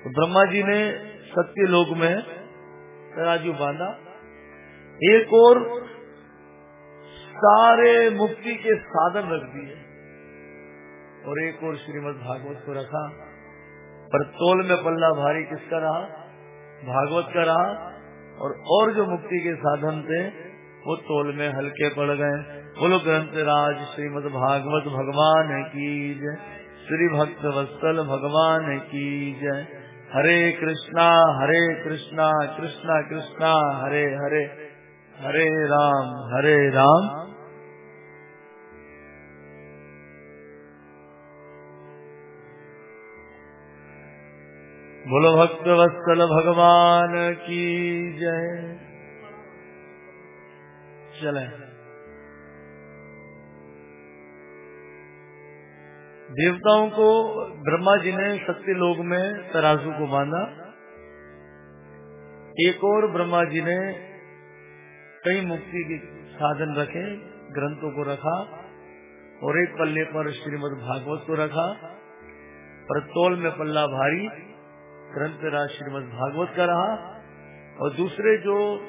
तो ब्रह्मा जी ने सत्य लोक में तराजू बांधा। एक और सारे मुक्ति के साधन रख दिए और एक और श्रीमद भागवत को रखा। पर तोल में पल्ला भारी किसका रहा? भागवत का रहा। और और जो मुक्ति के साधन थे, वो तोल में हल्के पड़ गए। बोलो ग्रंथ राज, श्रीमद भागवत, भगवान की जय। श्री भक्त वस्तल भगवान की जय। हरे कृष्णा हरे कृष्णा कृष्णा कृष्णा, हरे हरे हरे राम हरे राम। बोलो भक्त वत्सल भगवान की जय। चले। देवताओं को ब्रह्मा जी ने सत्य लोग में तराजू को बांधा। एक और ब्रह्मा जी ने कई मुक्ति के साधन रखे, ग्रंथों को रखा और एक पल्ले पर श्रीमद भागवत को रखा। पर तोल में पल्ला भारी, ग्रंथ राज श्रीमद भागवत का रहा। और दूसरे जो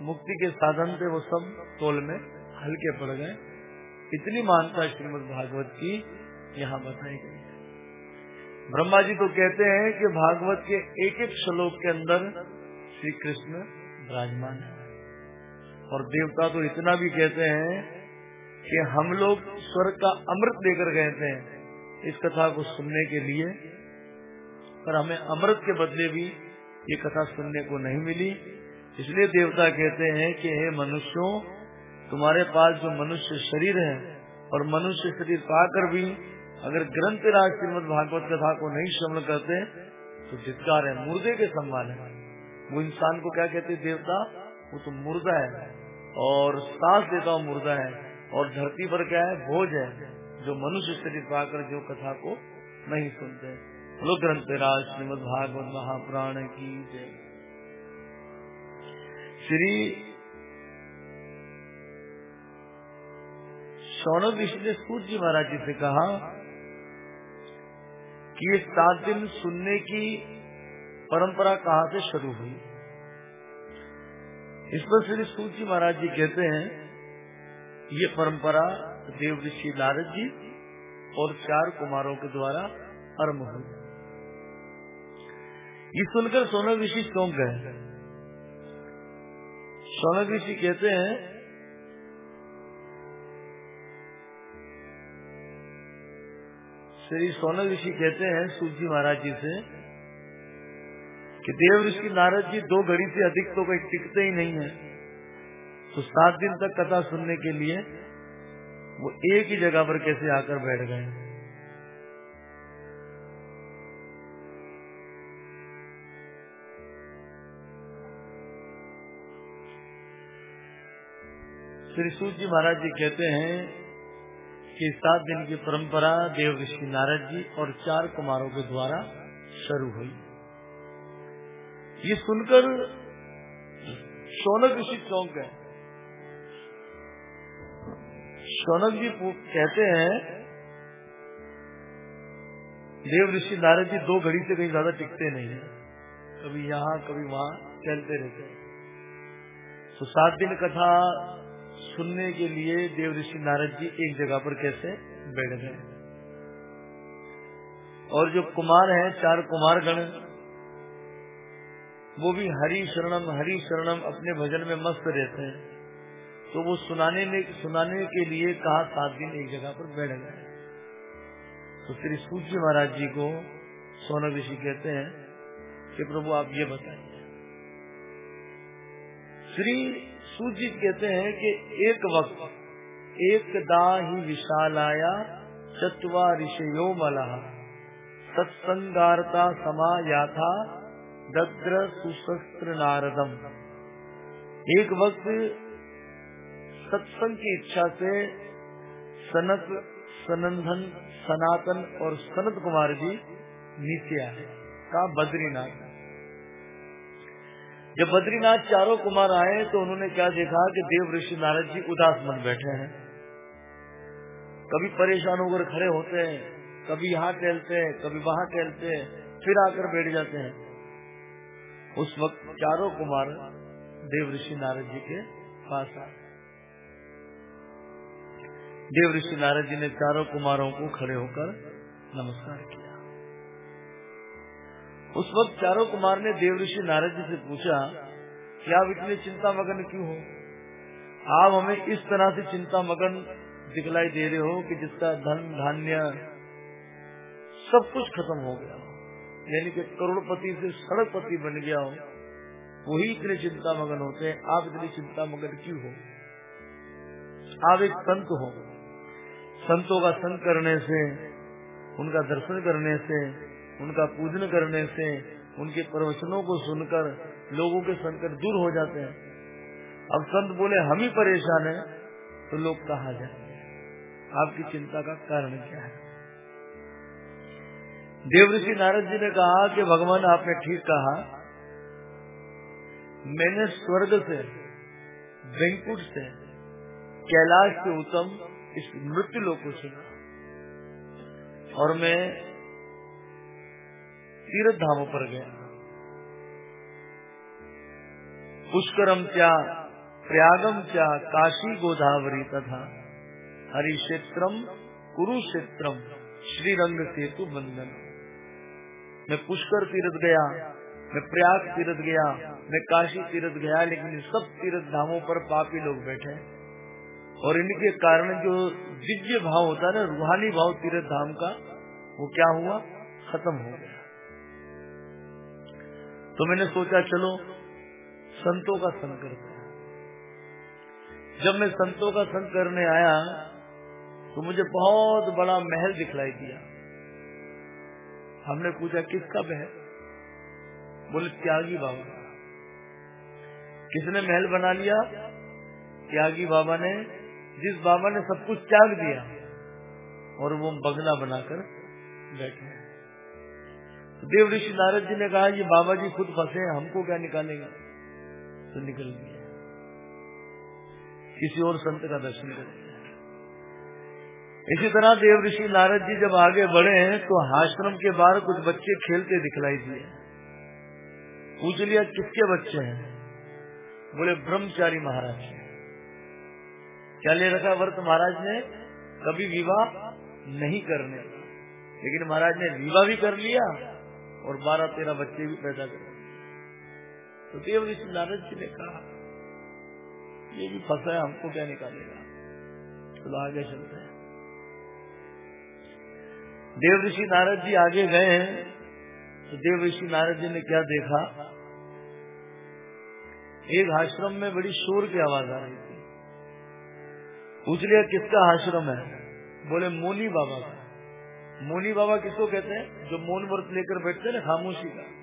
मुक्ति के साधन थे, वो सब तोल में हल्के पड़ गए। इतनी मानता श्रीमद भागवत की यहाँ बताई गई है। ब्रह्मा जी तो कहते हैं कि भागवत के एक एक श्लोक के अंदर श्री कृष्ण विराजमान है। और देवता तो इतना भी कहते हैं कि हम लोग स्वर्ग का अमृत लेकर गए थे इस कथा को सुनने के लिए, पर हमें अमृत के बदले भी ये कथा सुनने को नहीं मिली। इसलिए देवता कहते हैं कि, हे मनुष्यों, तुम्हारे पास जो मनुष्य शरीर है और मनुष्य शरीर पाकर भी अगर ग्रंथ राज श्रीमद भागवत कथा को नहीं श्रवण करते तो जितकार है, मुर्दे के सम्मान है। वो इंसान को क्या कहते देवता? वो तो मुर्दा है। और सांस देता मुर्दा है। और धरती पर क्या है, भोज है, जो मनुष्य शरीर पाकर जो कथा को नहीं सुनते। बोलो, ग्रंथ राज श्रीमद भागवत महापुराण की जय। श्री शौनक ऋषि ने सूर्य महाराज जी से कहा कि ये सात दिन सुनने की परंपरा कहाँ से शुरू हुई? इस पर श्री सूची महाराज जी कहते हैं, ये परंपरा देव ऋषि नारद जी और चार कुमारों के द्वारा आरंभ हुई। ये सुनकर सोनक ऋषि चौंक गए। सोनक ऋषि कहते हैं श्री सोनक ऋषि कहते हैं सूर्य सूजी महाराज जी से, कि देव ऋषि नारद जी दो घड़ी से अधिक तो कोई टिकते ही नहीं है। तो सात दिन तक कथा सुनने के लिए वो एक ही जगह पर कैसे आकर बैठ गए? श्री सूत जी महाराज जी कहते हैं कि सात दिन की परंपरा देव ऋषि नारद जी और चार कुमारों के द्वारा शुरू हुई। ये सुनकर शौनक ऋषि चौंक गए। शौनक जी कहते हैं देव ऋषि नारद जी दो घड़ी से कहीं ज़्यादा टिकते नहीं है। कभी यहाँ, कभी वहाँ, चलते रहते हैं। तो सात दिन कथा सुनने के लिए देव ऋषि नारद जी एक जगह पर कैसे बैठ गए। और जो कुमार हैं, चार कुमार गण वो भी हरि शरणम हरि शरणम अपने भजन में मस्त रहते हैं। तो वो सुनाने में, सुनाने के लिए कहा, सात दिन एक जगह पर बैठ गए। तो श्री सूर्य महाराज जी को सोना ऋषि कहते हैं कि प्रभु आप ये बताइए। श्री सूजित कहते हैं कि एक वक्त, एक दा ही विशाल आया चतवा ऋषयो मलहा सत्संगारता समा याथा दग्र सुशस्त्र नारदम। एक वक्त सत्संग की इच्छा से सनक, सनंदन, सनातन और सनत कुमार जी नीचे आए। का बद्रीनाथ। जब बद्रीनाथ चारों कुमार आए तो उन्होंने क्या देखा कि देव ऋषि नारद जी उदास मन बैठे हैं। कभी परेशान होकर खड़े होते हैं, कभी यहाँ टहलते हैं, कभी वहाँ टहलते हैं, फिर आकर बैठ जाते हैं। उस वक्त चारों कुमार देव ऋषि नारद जी के पास आए। देव ऋषि नारद जी ने चारों कुमारों को खड़े होकर नमस्कार किया। उस वक्त चारों कुमार ने देव ऋषि नारद जी से पूछा कि आप इतने चिंता मगन क्यों हो? आप हमें इस तरह से चिंता मगन दिखलाई दे रहे हो कि जिसका धन, धान्य सब कुछ खत्म हो गया यानी कि करोड़पति से सड़कपति बन गया हो। वही इतने चिंता मगन होते हैं। आप इतनी चिंता मगन क्यों हो? आप एक संत हो। संतों का संग करने से, उनका दर्शन करने से उनका पूजन करने से उनके प्रवचनों को सुनकर लोगों के संकट दूर हो जाते हैं। अब संत बोले, हम ही परेशान हैं। तो लोग कहा जाएँगे? आपकी चिंता का कारण क्या है? देव ऋषि नारद जी ने कहा कि भगवान आपने ठीक कहा। मैंने स्वर्ग से, वेंकुट से, कैलाश के उत्तम इस मृत्यु लोग को सुना। और मैं तीर्थ धामों पर गया पुष्करम क्या, प्रयागम क्या, काशी गोदावरी तथा हरिक्षेत्रम, कुरुक्षेत्रम, श्रीरंग सेतु बंधन। मैं पुष्कर तीर्थ गया, मैं प्रयाग तीर्थ गया, मैं काशी तीर्थ गया, लेकिन सब तीर्थ धामों पर पापी लोग बैठे। और इनके कारण जो दिव्य भाव होता है ना, रूहानी भाव तीर्थ धाम का, वो क्या हुआ? खत्म हो गया। तो मैंने सोचा, चलो, संतों का संग करते हैं। जब मैं संतों का संग करने आया तो मुझे बहुत बड़ा महल दिखलाई दिया। हमने पूछा, किसका महल? बोले, त्यागी बाबा। किसने महल बना लिया? त्यागी बाबा ने, जिस बाबा ने सब कुछ त्याग दिया, और वो बगला बनाकर बैठे। देव ऋषि नारद जी ने कहा, ये बाबा जी खुद फंसे हैं, हमको क्या निकालेगा? तो निकल गया। किसी और संत का दर्शन करेंगे इसी तरह देव ऋषि नारद जी जब आगे बढ़े हैं तो आश्रम के बाहर कुछ बच्चे खेलते दिखलाई दिए। पूछ लिया, किसके बच्चे हैं? बोले, ब्रह्मचारी महाराज क्या ले रखा व्रत महाराज ने? कभी विवाह नहीं करने। लेकिन महाराज ने विवाह भी कर लिया और बारह तेरह बच्चे भी पैदा कर तो देव ऋषि नारद जी ने कहा, ये भी फंसा है, हमको क्या निकालेगा? चलो आगे चलते हैं। देव ऋषि नारद जी आगे गए हैं। तो देव ऋषि नारद जी ने क्या देखा? एक आश्रम में बड़ी शोर की आवाज़ आ रही थी। पूछ लिया, किसका आश्रम है? बोले, मोनी बाबा का। मोनी बाबा किसको कहते हैं? जो मौन व्रत लेकर बैठते हैं ना, खामोशी का।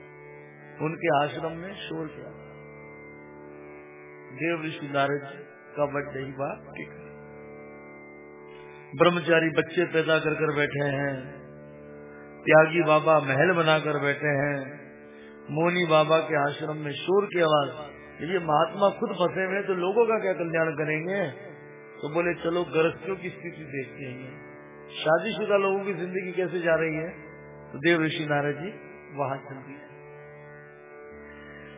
उनके आश्रम में शोर किया। देव ऋषि नारद का बर्थडे ही बात ब्रह्मचारी बच्चे पैदा कर कर बैठे हैं। त्यागी बाबा महल बनाकर बैठे हैं। मोनी बाबा के आश्रम में शोर की आवाज़। ये महात्मा खुद फंसे हुए तो लोगों का क्या कल्याण करेंगे? तो बोले, चलो गृहस्थियों की स्थिति देखते हैं। शादीशुदा लोगों की ज़िंदगी कैसे जा रही है? तो देव ऋषि नारद जी वहाँ चल दिए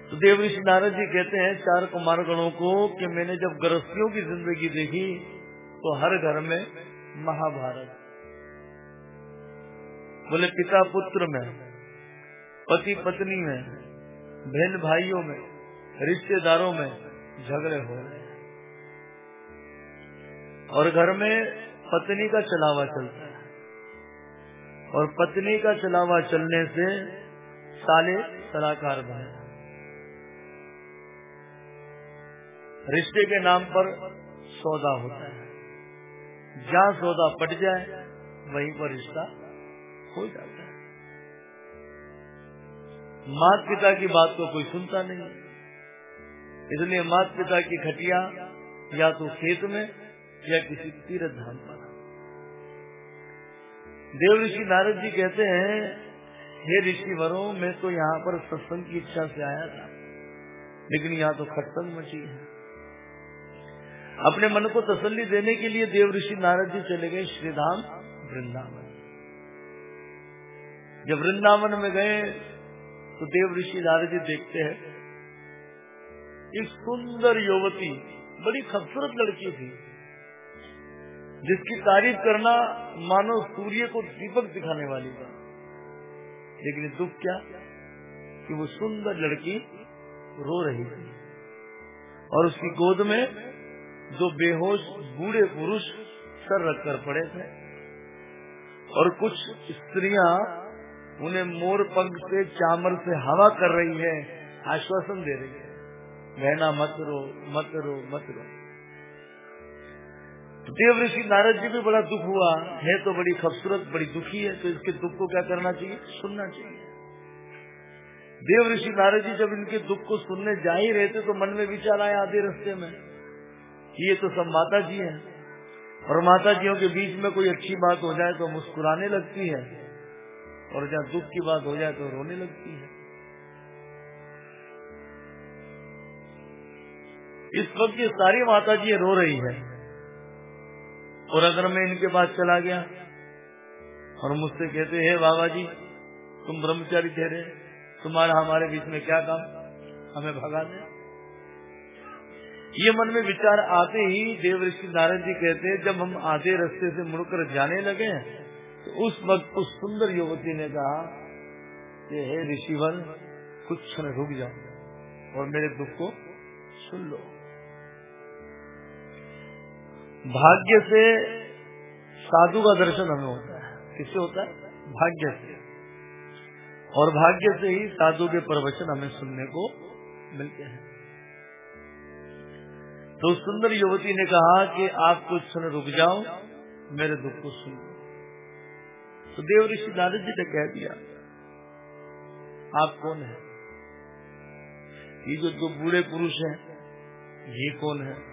तो देव ऋषि नारद जी कहते हैं, चार कुमार गणों को कि मैंने जब गृहस्थियों की ज़िंदगी देखी तो हर घर में महाभारत। बोले पिता पुत्र में पति पत्नी में बहन भाइयों में, रिश्तेदारों में झगड़े हो रहे हैं। और घर में पत्नी का चलावा चलता है। और पत्नी का चलावा चलने से साले सलाहकार भाई रिश्ते के नाम पर सौदा होता है। जहाँ सौदा पट जाए, वहीं पर रिश्ता हो जाता है। मात पिता की बात को कोई सुनता नहीं। इसलिए मात पिता की खटिया या तो खेत में या किसी तीर्थ धाम पर। देव ऋषि नारद जी कहते हैं, हे ऋषि वरो मैं तो यहाँ पर सत्संग की इच्छा से आया था, लेकिन यहाँ तो खत्संग मची है। अपने मन को तसल्ली देने के लिए देव ऋषि नारद जी चले गए श्रीधाम वृंदावन। जब वृंदावन में गए तो देव ऋषि नारद जी देखते हैं, एक सुंदर युवती, बड़ी खूबसूरत लड़की थी। जिसकी तारीफ़ करना मानो सूर्य को दीपक दिखाने वाली बात लेकिन दुख क्या? कि वो सुंदर लड़की रो रही थी और उसकी गोद में दो बेहोश बूढ़े पुरुष सर रखकर पड़े थे। और कुछ स्त्रियाँ उन्हें मोर पंख से, चामर से हवा कर रही है, आश्वासन दे रही है। बहना मत रो मत रो मत रो। तो देव ऋषि नारद जी भी बड़ा दुख हुआ। है तो बड़ी खूबसूरत, बड़ी दुखी है तो इसके दुख को क्या करना चाहिए? सुनना चाहिए। देव ऋषि नारद जी जब इनके दुख को सुनने जा ही रहे थे तो मन में विचार आया आधे रस्ते में ये तो सब माता जी हैं। और माता जियों के बीच में कोई अच्छी बात हो जाए तो मुस्कुराने लगती है। और जहाँ दुख की बात हो जाए तो रोने लगती है। इस वक्त ये सारी माता जी रो रही है। और अगर मैं इनके पास चला गया और मुझसे कहते, हैं बाबा जी, तुम ब्रह्मचारी ठहरे तुम्हारा हमारे बीच में क्या काम? हमें भगा दे। ये मन में विचार आते ही देव ऋषि नारायण जी कहते हैं, जब हम आधे रास्ते से मुड़कर जाने लगे तो उस वक्त उस सुंदर युवती ने कहा कि, हे ऋषिवर, कुछ क्षण रुक जाओ और मेरे दुख को सुन लो। भाग्य से साधु का दर्शन हमें होता है। किससे होता है? भाग्य से। और भाग्य से ही साधु के प्रवचन हमें सुनने को मिलते हैं। तो सुंदर युवती ने कहा कि आप कुछ क्षण रुक जाओ, मेरे दुख को सुन तो देव ऋषि नारद जी ने कह दिया, आप कौन है? ये जो दो बूढ़े पुरुष हैं, ये कौन है?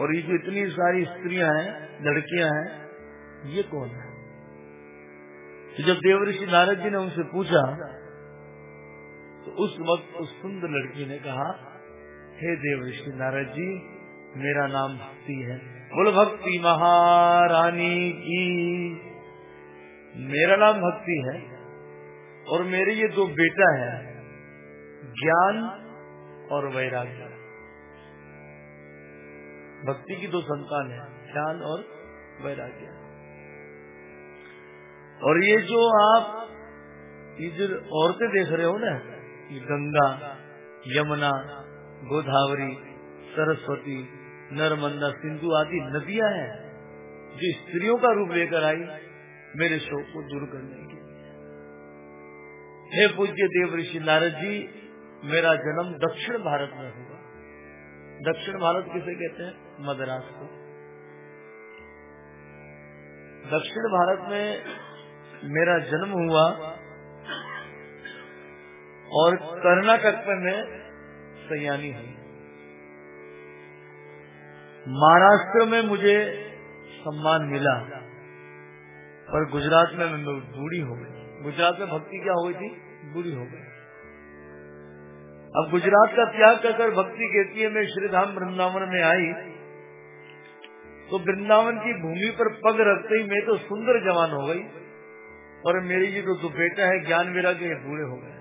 और ये जो इतनी सारी स्त्रियाँ हैं, लड़कियाँ हैं, ये कौन है? तो जब देवऋषि नारद जी ने उनसे पूछा तो उस वक्त उस सुंदर लड़की ने कहा, हे देवऋषि नारद जी, मेरा नाम भक्ति है। बोल, भक्ति महारानी की, मेरा नाम भक्ति है और मेरे ये दो बेटा है, ज्ञान और वैराग्य। भक्ति की दो संतान है ध्यान और वैराग्य। और ये जो आप जो औरतें देख रहे हो ना, ये गंगा, यमुना, गोदावरी, सरस्वती, नर्मदा, सिंधु आदि नदियाँ हैं, जो स्त्रियों का रूप लेकर आई मेरे शोक को दूर करने के लिए। हे पूज्य देव ऋषि नारद जी, मेरा जन्म दक्षिण भारत में हुआ। दक्षिण भारत किसे कहते हैं? मद्रास को। दक्षिण भारत में मेरा जन्म हुआ और कर्नाटक में मैं सयानी हुई महाराष्ट्र में मुझे सम्मान मिला, पर गुजरात में मैं बूढ़ी हो गई। गुजरात में भक्ति क्या हो गई थी? बूढ़ी हो गई। अब गुजरात का त्याग कर भक्ति कहती है, मैं श्रीधाम वृंदावन में आई। तो वृंदावन की भूमि पर पग रखते ही मैं तो सुंदर जवान हो गई और मेरी ये तो बेटा है, ज्ञान के बूढ़े हो गए।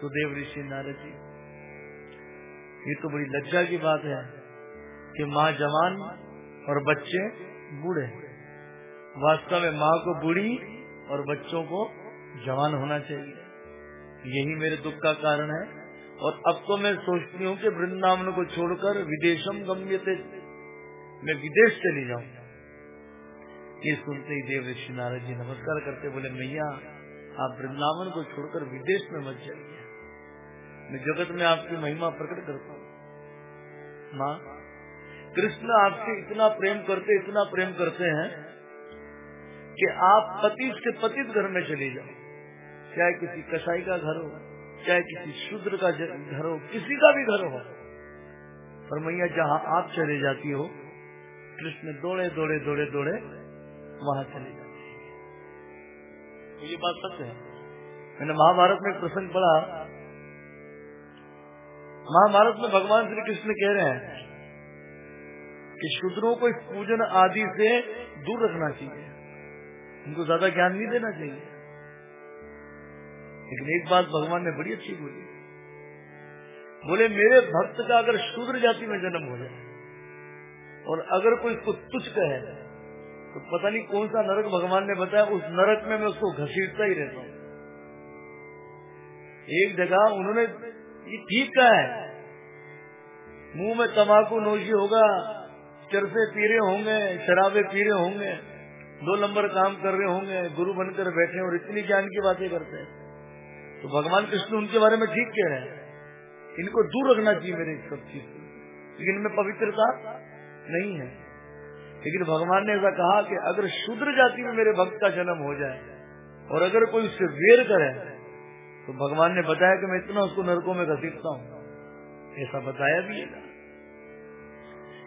तो देव ऋषि नारद जी, ये तो बड़ी लज्जा की बात है कि माँ जवान और बच्चे बूढ़े वास्तव में माँ को बूढ़ी और बच्चों को जवान होना चाहिए। यही मेरे दुख का कारण है। और अब तो मैं सोचती हूँ कि वृंदावन को छोड़कर विदेशम गम्य मैं विदेश चली जाऊँ। ये सुनते ही देव ऋषि नारद जी नमस्कार करते बोले, मैया, आप वृंदावन को छोड़कर विदेश में मत जाइए। मैं जगत में आपकी महिमा प्रकट करता हूँ। माँ, कृष्ण आपसे इतना प्रेम करते, इतना प्रेम करते हैं कि आप पति के पतित घर में चले जाओ। चाहे किसी कसाई का घर हो चाहे किसी शूद्र का घर हो, किसी का भी घर हो, पर मैया जहाँ आप चले जाती हो, कृष्ण दौड़े दौड़े दौड़े दौड़े, वहाँ चले जाते हैं। तो ये बात सच है। मैंने महाभारत में एक प्रसंग पढ़ा। महाभारत में भगवान श्री कृष्ण कह रहे हैं कि शूद्रों को इस पूजन आदि से दूर रखना चाहिए। उनको ज़्यादा ज्ञान नहीं देना चाहिए। लेकिन एक बात भगवान ने बड़ी अच्छी बोली। बोले, मेरे भक्त का अगर शूद्र जाति में जन्म हो जाए और अगर कोई इसको तुच्छ कहे तो पता नहीं कौन सा नरक भगवान ने बताया, उस नरक में मैं उसको घसीटता ही रहता हूँ। एक जगह उन्होंने ये ठीक कहा है, मुँह में तमाकू नोशी होगा चरसे पी रहे होंगे, शराबे पी रहे होंगे, दो नंबर काम कर रहे होंगे, गुरु बनकर बैठे और इतनी ज्ञान की बातें करते हैं। तो भगवान कृष्ण उनके बारे में ठीक कह रहे हैं। इनको दूर रखना चाहिए मेरे सब चीज़ लेकिन इनमें पवित्रता नहीं है। लेकिन भगवान ने ऐसा कहा कि अगर शूद्र जाति में मेरे भक्त का जन्म हो जाए और अगर कोई उससे वेर करे तो भगवान ने बताया कि मैं इतना उसको नरकों में घसीटता हूँ। ऐसा बताया भी है।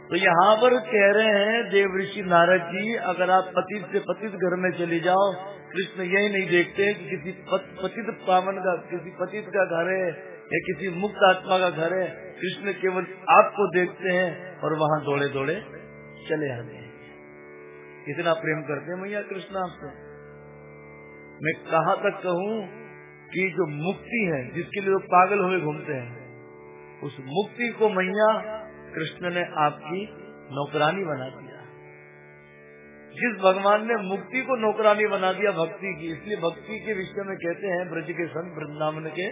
तो यहाँ पर कह रहे हैं, देव ऋषि नारद जी, अगर आप पतित से पतित घर में चले जाओ, कृष्ण यही नहीं देखते कि किसी पतित पावन का, किसी पतित का घर है, या किसी मुक्त आत्मा का घर है। कृष्ण केवल आपको देखते हैं और वहाँ दौड़े दौड़े चले आते हैं। इतना प्रेम करते हैं मैया कृष्ण आपसे मैं कहाँ तक कहूँ कि जो मुक्ति है, जिसके लिए लोग पागल हुए घूमते हैं, उस मुक्ति को मैया कृष्ण ने आपकी नौकरानी बना दिया। जिस भगवान ने मुक्ति को नौकरानी बना दिया भक्ति की, इसलिए भक्ति के विषय में कहते हैं ब्रज के संत वृंदावन के,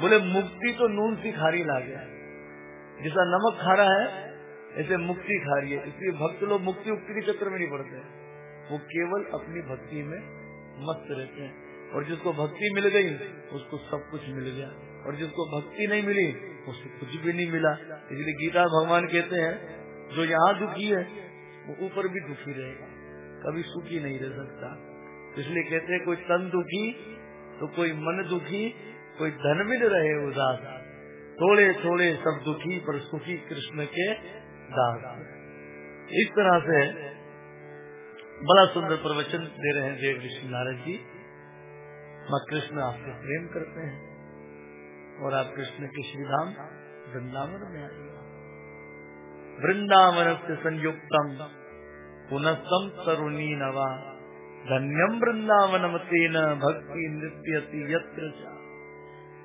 बोले, मुक्ति तो नून सी खारी ला गया जैसा नमक खारा है, ऐसे मुक्ति खारी है। इसलिए भक्त लोग मुक्ति उक्ति के चक्र में नहीं पड़ते। वो केवल अपनी भक्ति में मस्त रहते हैं। और जिसको भक्ति मिल गई, उसको सब कुछ मिल गया। और जिसको भक्ति नहीं मिली उसको कुछ भी नहीं मिला। इसलिए गीता भगवान कहते हैं, जो यहाँ दुखी है, वो ऊपर भी दुखी रहेगा। कभी सुखी नहीं रह सकता। इसलिए कहते हैं, कोई तन दुखी तो कोई मन दुखी, कोई धन मिल रहे उदास। थोड़े थोड़े सब दुखी पर सुखी कृष्ण के दास। इस तरह से बड़ा सुंदर प्रवचन दे रहे हैं देव ऋषि नारद जी। माँ कृष्ण, आपसे प्रेम करते हैं। और आप कृष्ण के श्रीधाम वृंदावन में आए वृंदावन से संयुक्तम पुनस्तम तरुणी नवा धन्यम वृंदावन तेन भक्ति नृत्य यत्र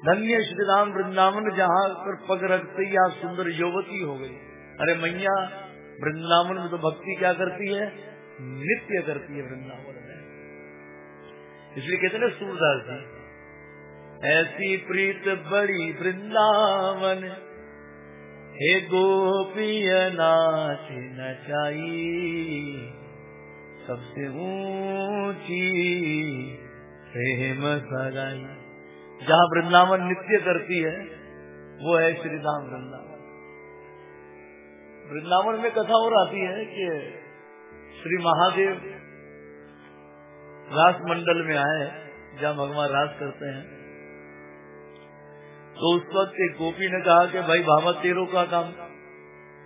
धन्य श्रीराम वृंदावन, जहाँ पर पग रखते आप सुंदर युवती हो गई। अरे मैया, वृंदावन में तो भक्ति क्या करती है? नृत्य करती है वृंदावन में। इसलिए कहते ना सूरदास जी ऐसी प्रीत बड़ी वृंदावन। हे गोपिय नाच नचाई सबसे ऊँची प्रेम सगाई। जहाँ वृंदावन नित्य करती है, वो है श्री राम वृंदावन। वृंदावन में कथा और आती है कि श्री महादेव रास मंडल में आए, जहाँ भगवान रास करते हैं। तो उस वक्त एक गोपी ने कहा कि भाई भावा तेरो का काम,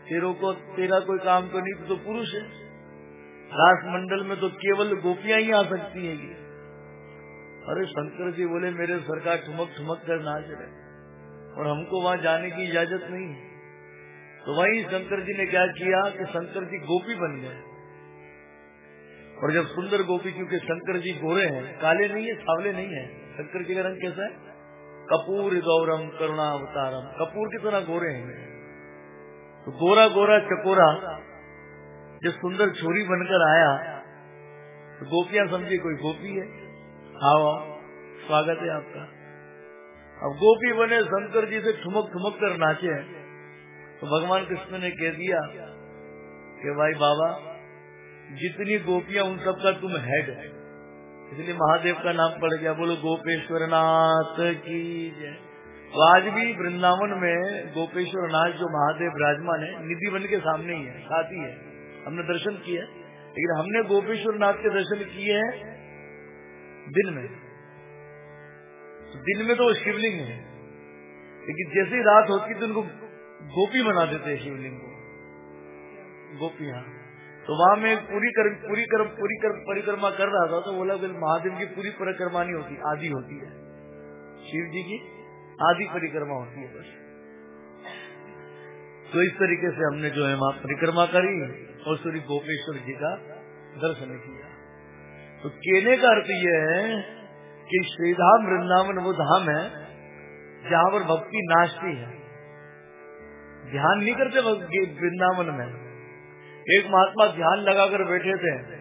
तेरो को, तेरा कोई काम तो नहीं तो पुरुष है। रास मंडल में तो केवल गोपियाँ ही आ सकती है अरे शंकर जी बोले, मेरे सरकार ठुमक ठुमक कर नाच रहे और हमको वहाँ जाने की इजाज़त नहीं है। तो वही शंकर जी ने क्या किया कि शंकर जी गोपी बन गए। और जब सुंदर गोपी, क्योंकि शंकर जी गोरे हैं, काले नहीं है सावले नहीं है, शंकर जी का रंग कैसा है? कपूर गौरम करुणा अवतारम कपूर की तरह गोरे हैं। तो गोरा गोरा चकोरा जब सुंदर छोरी बनकर आया। तो गोपियाँ समझी कोई गोपी है? आओ स्वागत है आपका। अब गोपी बने, शंकर जी से ठुमक ठुमक कर नाचे तो भगवान कृष्ण ने कह दिया कि भाई बाबा, जितनी गोपियाँ उन सबका तुम हेड है। इसलिए महादेव का नाम पड़ गया, बोलो गोपेश्वर नाथ की जय। तो आज भी वृंदावन में गोपेश्वर नाथ जो महादेव विराजमान है, निधि बन के सामने ही है, साथ ही है। हमने दर्शन किए, लेकिन हमने गोपेश्वर नाथ के दर्शन किए हैं दिन में। तो दिन में तो शिवलिंग है। लेकिन जैसे ही रात होती तो उनको गोपी बना देते हैं शिवलिंग को। गोपियाँ तो वहाँ में पूरी कर, पूरी कर, पूरी कर, परिक्रमा कर रहा था तो बोला फिर महादेव की पूरी परिक्रमा नहीं होती आधी होती है। शिव जी की आधी परिक्रमा होती है बस। तो इस तरीके से हमने जो है वहाँ परिक्रमा करी और श्री गोपेश्वर जी का दर्शन किया। तो कहने का अर्थ यह है कि श्रीधाम वृंदावन वो धाम है जहाँ पर भक्ति नाचती है। ध्यान नहीं करते वृंदावन में। एक महात्मा ध्यान लगाकर बैठे थे।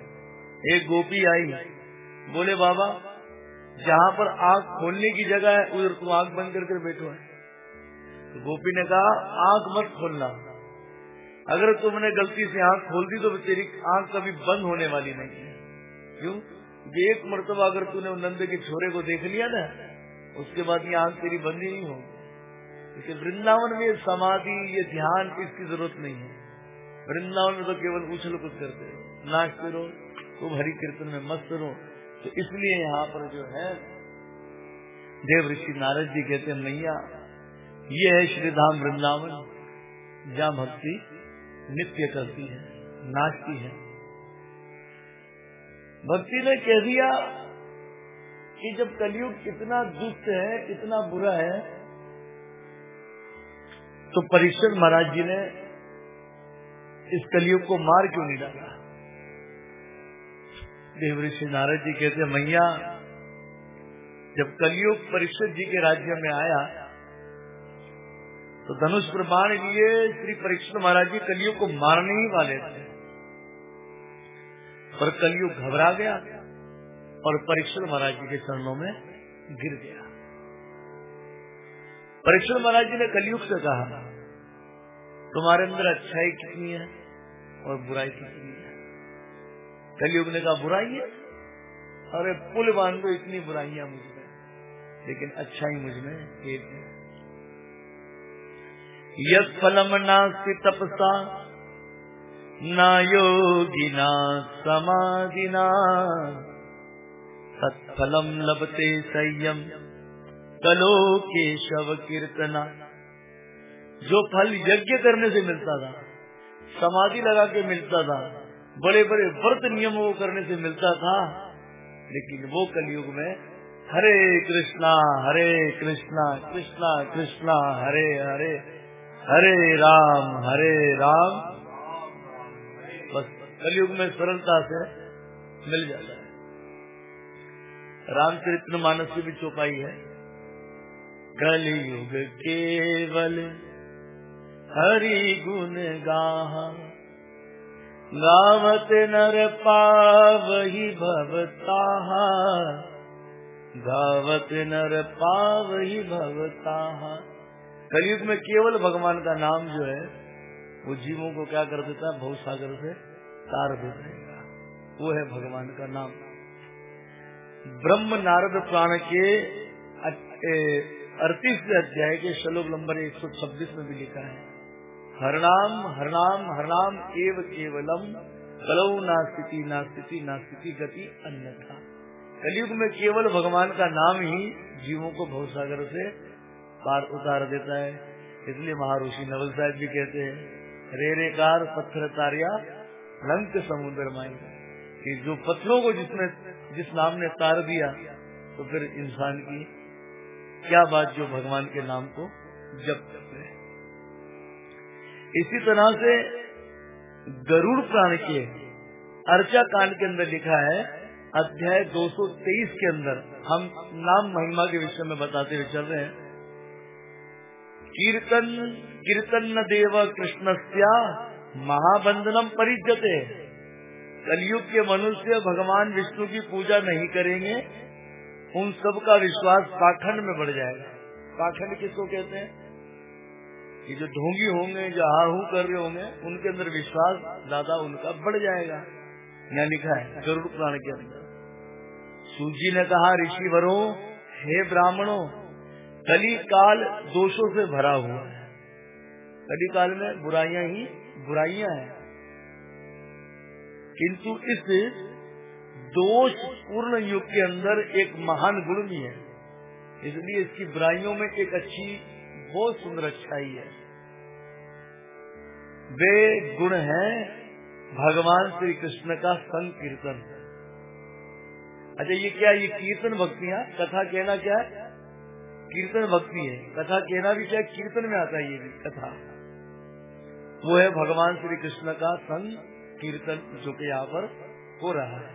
एक गोपी आई। बोले, बाबा, जहाँ पर आँख खोलने की जगह है, उधर तुम आँख बंद करके बैठो है। तो गोपी ने कहा, आँख मत खोलना। अगर तुमने गलती से आँख खोल दी तो तेरी आँख कभी बंद होने वाली नहीं है। क्यों? एक मरतबा अगर तूने नंद के छोरे को देख लिया ना, उसके बाद ये आँख तेरी बंद ही नहीं होगी। वृंदावन में समाधि ये ध्यान इसकी ज़रूरत नहीं है। वृंदावन में तो केवल उछल कुछ करते रहो नाचते रहो खूब हरि कीर्तन में मस्त रहो। तो इसलिए यहाँ पर जो है, देव ऋषि नारद जी कहते हैं, मैया, ये है श्रीधाम वृंदावन, जहाँ भक्ति नित्य करती है, नाचती है। भक्ति ने कह दिया कि जब कलयुग इतना दुष्ट है, इतना बुरा है तो परीक्षण महाराज जी ने इस कलयुग को मार क्यों नहीं डाला? देव ऋषि नारद जी कहते मैया, जब कलयुग परीक्षित जी के राज्य में आया तो धनुष प्रमाण लिए श्री परीक्षण महाराज जी कलयुग को मारने ही वाले थे। पर कलयुग घबरा गया और परीक्षण महाराज जी के चरणों में गिर गया। परीक्षण महाराज जी ने कलयुग से कहा तुम्हारे अंदर अच्छाई कितनी है और बुराई कितनी है? कलयुग ने कहा, बुराई है? अरे, पुल बाँध दो इतनी बुराइयाँ मुझमें। लेकिन अच्छाई मुझमें एक है। यद फलम नास्ति तपसा, न योगिना समाधिना तत्फलम लभते संयम। कलो केशव कीर्तना। जो फल यज्ञ करने से मिलता था, समाधि लगा के मिलता था बड़े बड़े व्रत नियमों को करने से मिलता था, लेकिन वो कलयुग में हरे कृष्णा हरे कृष्णा कृष्णा कृष्णा, हरे हरे हरे राम हरे राम, बस कलयुग में सरलता से मिल जाता है। रामचरित्र मानस की भी चौपाई है, कलयुग केवल हरि गुण गाहा। गावत नर पावही भवता गावत नर पावही भवता कलयुग में केवल भगवान का नाम जो है, वो जीवों को क्या कर देता है? बहुत सागर से तार देगा। वो है भगवान का नाम। ब्रह्म नारद प्राण के अड़तीसवें अध्याय के श्लोक नंबर 126 में भी लिखा है। हरनाम हरनाम हरनाम एव केवलम। कलऊ ना स्थिति ना स्थिति ना स्थिति गति अन्यथा। कलयुग में केवल भगवान का नाम ही जीवों को भवसागर से पार उतार देता है। इसलिए महर्षि नवल साहब भी कहते हैं, रे रे कार, पत्थर तारिया, लंक समुद्र माई। कि जो पत्थरों को जिसने, जिस नाम ने तार दिया तो फिर इंसान की क्या बात जो भगवान के नाम को हैं इसी तरह से गरुड़ प्राण के अर्चा कांड के अंदर लिखा है, अध्याय 223 के अंदर। हम नाम महिमा के विषय में बताते हुए चल रहे हैं। कीर्तन कीर्तन देव कृष्ण महाबंधनम परिजते कलयुग के मनुष्य भगवान विष्णु की पूजा नहीं करेंगे, उन सब का विश्वास पाखंड में बढ़ जाएगा। पाखंड किसको कहते हैं? ये जो ढोंगी होंगे, जो आहू कर रहे होंगे, उनके अंदर विश्वास ज़्यादा उनका बढ़ जाएगा। यहाँ लिखा है गरुड़ पुराण के अंदर। सूजी ने कहा ऋषि वरो हे ब्राह्मणों कली काल दोषों से भरा हुआ है। कली काल में बुराइयाँ ही बुराइयाँ हैं। किंतु इस दोष पूर्ण युग के अंदर एक महान गुण भी है। इसलिए इसकी बुराइयों में एक अच्छी बहुत सुंदर अच्छाई है। वे गुण है, भगवान श्री कृष्ण का संकीर्तन अच्छा ये क्या, ये कीर्तन भक्तियाँ कथा कहना क्या है? कीर्तन भक्ति है। कथा कहना भी क्या कीर्तन में आता है ये भी कथा। वो है भगवान श्री कृष्ण का संग कीर्तन जो कि यहाँ पर हो रहा है।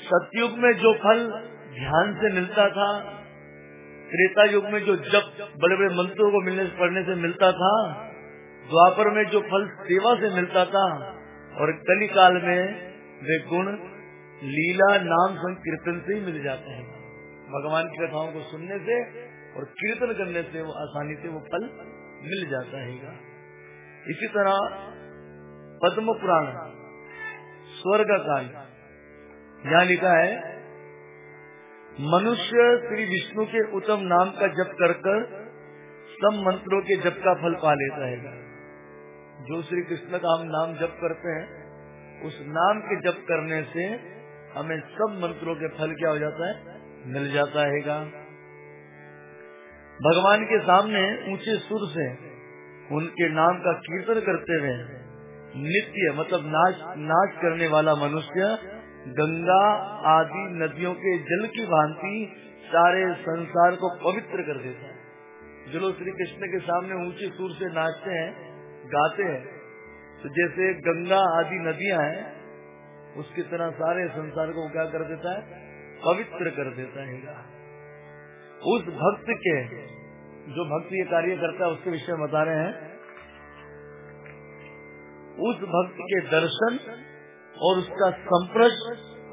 सत्युग में जो फल ध्यान से मिलता था त्रेता युग में जो जब बड़े बड़े मंत्रों को मिलने पढ़ने से मिलता था, द्वापर में जो फल सेवा से मिलता था, और कली काल में वे गुण, लीला नाम संकीर्तन से ही मिल जाते हैं। भगवान की कथाओं को सुनने से और कीर्तन करने से वो आसानी से वो फल मिल जाता है। इसी तरह पद्म पुराण, स्वर्ग काल, यहाँ लिखा है मनुष्य श्री विष्णु के उत्तम नाम का जप कर कर सब मंत्रों के जप का फल पा लेता है। जो श्री कृष्ण का हम नाम जप करते हैं, उस नाम के जप करने से हमें सब मंत्रों के फल क्या हो जाता है? मिल जाता है भगवान के सामने ऊँचे सुर से उनके नाम का कीर्तन करते हुए नित्य मतलब नाच नाच करने वाला मनुष्य गंगा आदि नदियों के जल की भांति सारे संसार को पवित्र कर देता है। जो लोग श्री कृष्ण के सामने ऊँचे सुर से नाचते हैं, गाते हैं। तो जैसे गंगा आदि नदियाँ हैं, उसकी तरह सारे संसार को क्या कर देता है? पवित्र कर देता है। उस भक्त के, जो भक्त ये कार्य करता है, उसके विषय में बता रहे हैं। उस भक्त के दर्शन और उसका संप्रश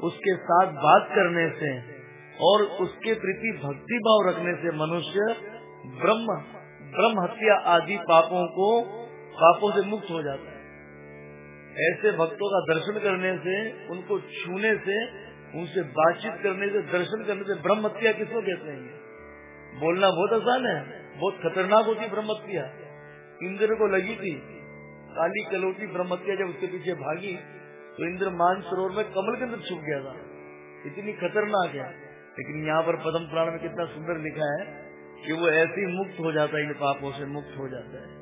उसके साथ बात करने से और उसके प्रति भक्ति भाव रखने से मनुष्य ब्रह्म ब्रह्म हत्या आदि पापों को, पापों से मुक्त हो जाता है। ऐसे भक्तों का दर्शन करने से, उनको छूने से, उनसे बातचीत करने से, दर्शन करने से ब्रह्म हत्या किसको कहते हैं? बोलना बहुत आसान है, बहुत खतरनाक होती ब्रह्म हत्या। इंद्र को लगी थी, काली कलोटी ब्रह्म हत्या जब उसके पीछे भागी तो इंद्र मान सरोवर में कमल के अंदर छुप गया था। इतनी खतरनाक है। लेकिन यहाँ पर पदम पुराण में कितना सुंदर लिखा है कि वो ऐसे ही मुक्त हो जाता है, इन पापों से मुक्त हो जाता है।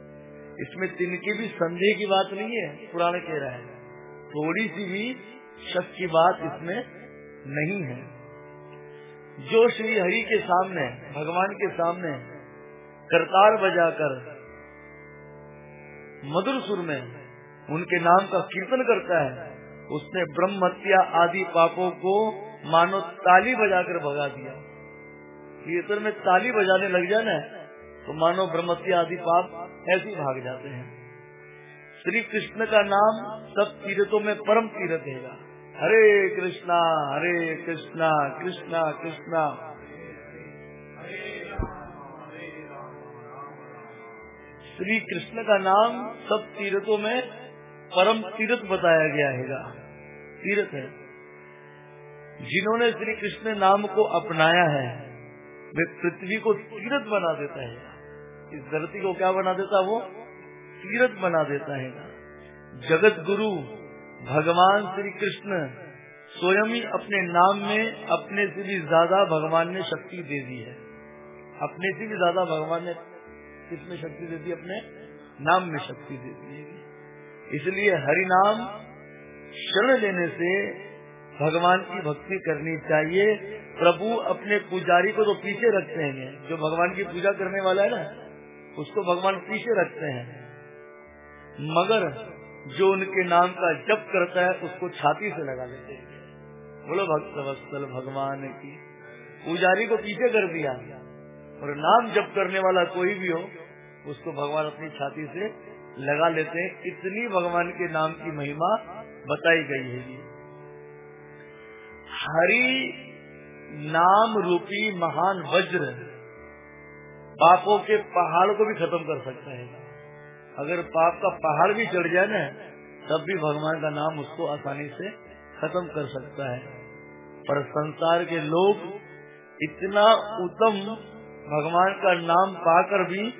इसमें तिनके भी संदेह की बात नहीं है, पुराण कह रहा है। थोड़ी सी भी शक की बात इसमें नहीं है। जो श्री हरि के सामने, भगवान के सामने करतार बजाकर मधुर सुर में उनके नाम का कीर्तन करता है उसने ब्रह्म हत्या आदि पापों को मानो ताली बजाकर भगा दिया। कीर्तन में ताली बजाने लग जाए ना तो मानो ब्रह्मत्या आदि पाप ऐसे भाग जाते हैं। श्री कृष्ण का नाम सब तीर्थों में परम तीर्थ है। हरे कृष्णा हरे कृष्णा कृष्णा कृष्णा। श्री कृष्ण का नाम सब तीर्थों में परम तीर्थ बताया गया है तीर्थ है। जिन्होंने श्री कृष्ण नाम को अपनाया है, वे पृथ्वी को तीर्थ बना देता है इस धरती को क्या बना देता है वो? तीरथ बना देता है जगत गुरु, भगवान श्री कृष्ण स्वयं ही अपने नाम में अपने से भी ज़्यादा भगवान ने शक्ति दे दी है। अपने से भी ज़्यादा भगवान ने किसमें शक्ति दे दी? अपने नाम में शक्ति दे दी है। इसलिए हरि नाम शरण लेने से भगवान की भक्ति करनी चाहिए। प्रभु अपने पुजारी को तो पीछे रखते हैं। जो भगवान की पूजा करने वाला है ना, उसको भगवान पीछे रखते हैं। मगर जो उनके नाम का जप करता है, उसको छाती से लगा लेते हैं। बोलो, भक्त वत्सल भगवान की पुजारी को पीछे कर दिया। और नाम जप करने वाला कोई भी हो, उसको भगवान अपनी छाती से लगा लेते हैं। इतनी भगवान के नाम की महिमा बताई गई है ये हरि नाम रूपी महान वज्र पापों के पहाड़ को भी खत्म कर सकता है। अगर पाप का पहाड़ भी चढ़ जाए ना, तब भी भगवान का नाम उसको आसानी से खत्म कर सकता है। पर संसार के लोग इतना उत्तम भगवान का नाम पाकर भी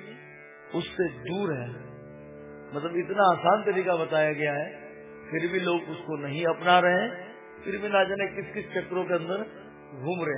उससे दूर है। मतलब इतना आसान तरीका बताया गया है, फिर भी लोग उसको नहीं अपना रहे हैं, फिर भी ना जाने किस किस चक्रों के अंदर घूम रहे हैं।